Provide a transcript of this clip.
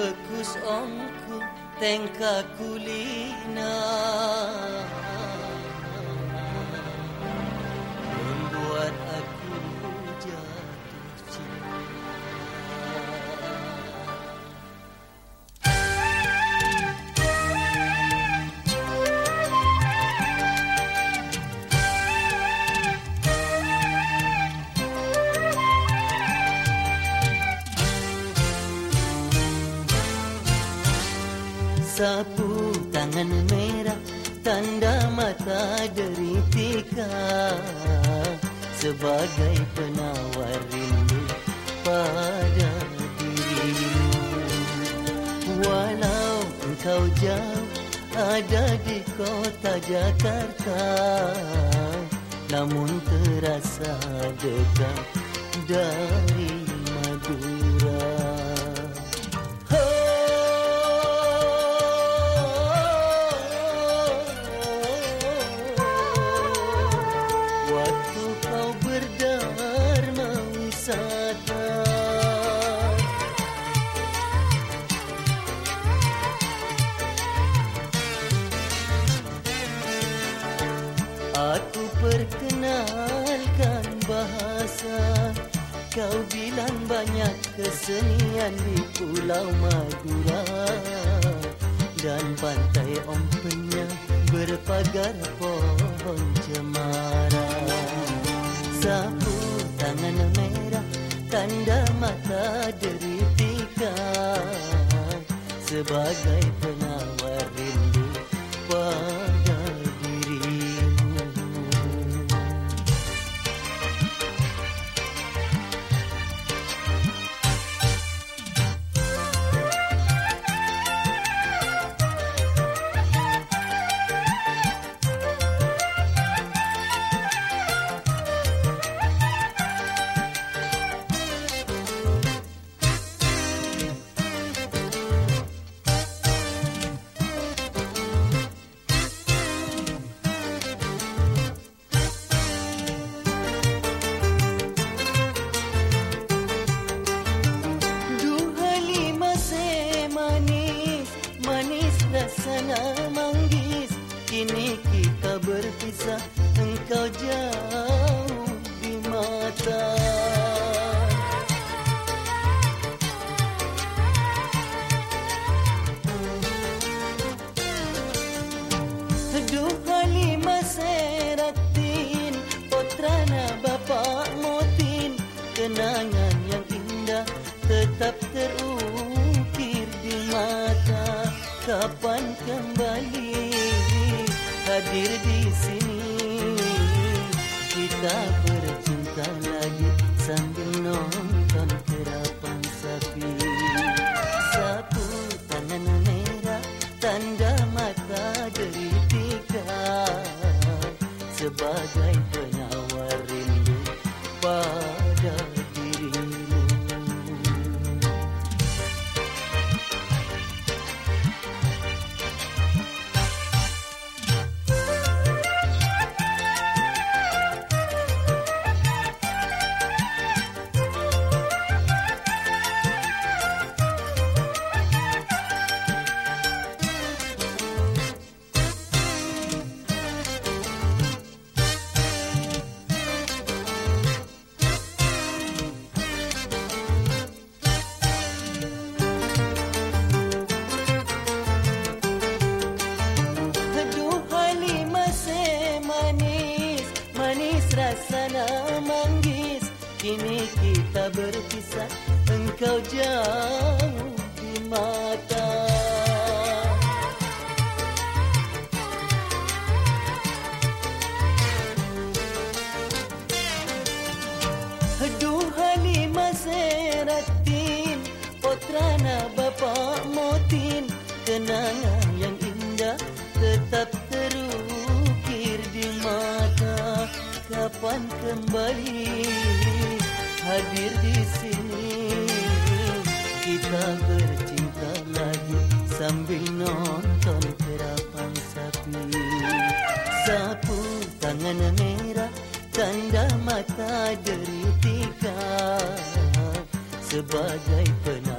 Pekus ongku tengka kulina Sapu tangan merah Tanda mata deritika. Sebagai penawar rindu pada dirimu. Walau engkau jauh ada di kota Jakarta Namun terasa dekat dari perkenalkan bahasa. Kau bilang banyak kesenian di Pulau Madura. Dan pantai ompenya berpagar pohon cemara. Sapu tangan merah tanda mata deritika. Sebagai penawar Engkau jauh di mata. Kenangan yang indah tetap terukir di mata. Kapan kembali hadir di sini Kita bercinta lagi sambil nonton kerapan sapi. Sapu tangan merah tanda mata deritika Sebagai Manis rasanya manggis. Kini kita berpisah Engkau jauh di mata. Dua lima seratin Potrana Bapak Motin Kenangan Kapan kembali hadir di sini. Kita bercinta lagi sambil nonton kerapan sapi. Sapu tangan merah tanda mata deritika Sebagai penawar